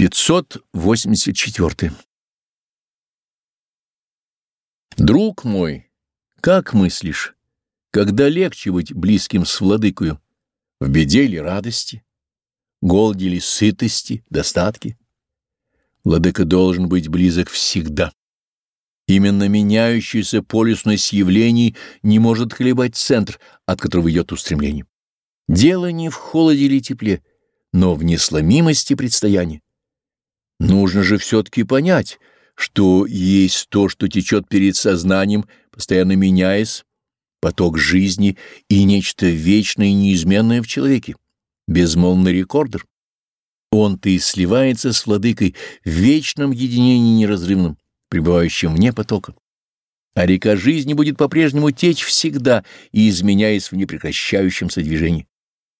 584. Друг мой, как мыслишь, когда легче быть близким с владыкою, в беде или радости, голоде или сытости, достатке? Владыка должен быть близок всегда. Именно меняющаяся полюсность явлений не может хлебать центр, от которого идет устремление. Дело не в холоде или тепле, но в несломимости предстояния. Нужно же все-таки понять, что есть то, что течет перед сознанием, постоянно меняясь, поток жизни и нечто вечное и неизменное в человеке, безмолвный рекордер. Он-то и сливается с владыкой в вечном единении неразрывном, пребывающем вне потока. А река жизни будет по-прежнему течь всегда и изменяясь в непрекращающемся движении.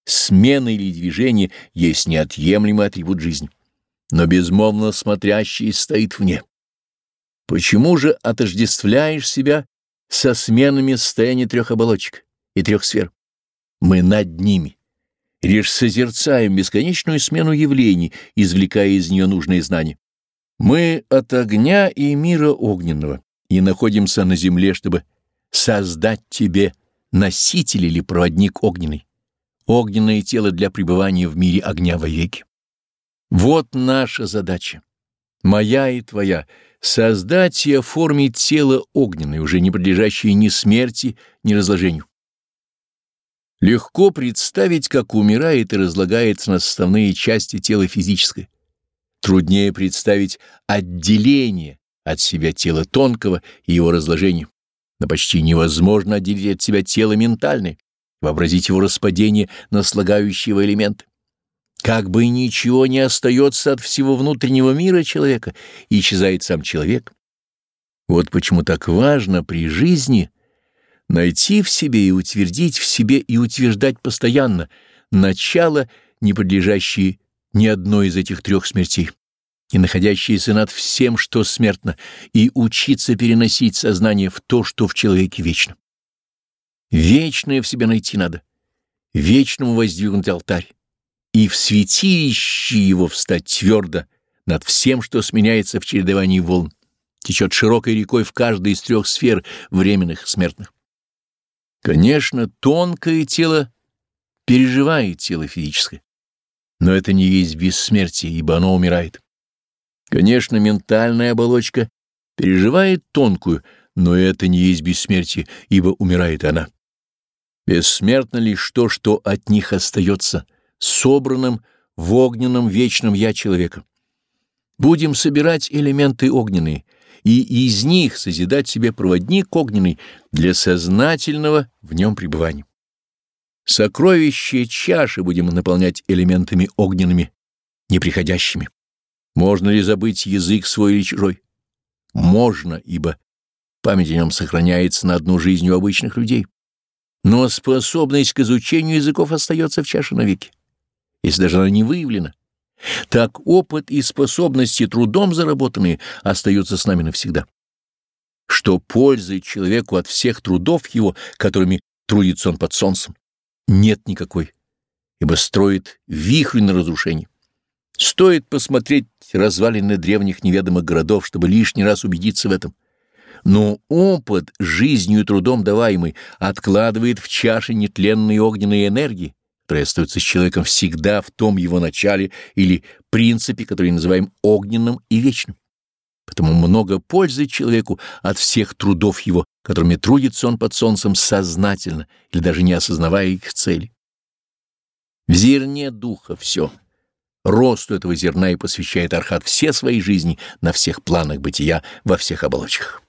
Смена или движение есть неотъемлемый атрибут жизни но безмолвно смотрящий стоит вне. Почему же отождествляешь себя со сменами состояния трех оболочек и трех сфер? Мы над ними. Лишь созерцаем бесконечную смену явлений, извлекая из нее нужные знания. Мы от огня и мира огненного и находимся на земле, чтобы создать тебе носитель или проводник огненный, огненное тело для пребывания в мире огня вовеки. Вот наша задача, моя и твоя, создать и оформить тело огненное, уже не подлежащее ни смерти, ни разложению. Легко представить, как умирает и разлагается на составные части тела физическое. Труднее представить отделение от себя тела тонкого и его разложение. Но почти невозможно отделить от себя тело ментальное, вообразить его распадение на слагающие элементы. Как бы ничего не остается от всего внутреннего мира человека, исчезает сам человек. Вот почему так важно при жизни найти в себе и утвердить в себе и утверждать постоянно начало, не подлежащее ни одной из этих трех смертей, и находящееся над всем, что смертно, и учиться переносить сознание в то, что в человеке вечно. Вечное в себе найти надо, вечному воздвигнуть алтарь и в святилище его встать твердо над всем, что сменяется в чередовании волн, течет широкой рекой в каждой из трех сфер временных смертных. Конечно, тонкое тело переживает тело физическое, но это не есть бессмертие, ибо оно умирает. Конечно, ментальная оболочка переживает тонкую, но это не есть бессмертие, ибо умирает она. Бессмертно лишь то, что от них остается — собранным в огненном вечном «Я» человека. Будем собирать элементы огненные и из них созидать себе проводник огненный для сознательного в нем пребывания. Сокровища чаши будем наполнять элементами огненными, неприходящими. Можно ли забыть язык свой или чужой? Можно, ибо память о нем сохраняется на одну жизнь у обычных людей. Но способность к изучению языков остается в чаше навеки если даже она не выявлена. Так опыт и способности трудом заработанные остаются с нами навсегда. Что пользы человеку от всех трудов его, которыми трудится он под солнцем? Нет никакой, ибо строит вихрь на разрушение. Стоит посмотреть развалины древних неведомых городов, чтобы лишний раз убедиться в этом. Но опыт, жизнью и трудом даваемый, откладывает в чаше нетленные огненные энергии, остается с человеком всегда в том его начале или принципе, который называем огненным и вечным. Потому много пользы человеку от всех трудов его, которыми трудится он под солнцем сознательно или даже не осознавая их цели. В зерне духа все. Росту этого зерна и посвящает Архат все свои жизни на всех планах бытия, во всех оболочках.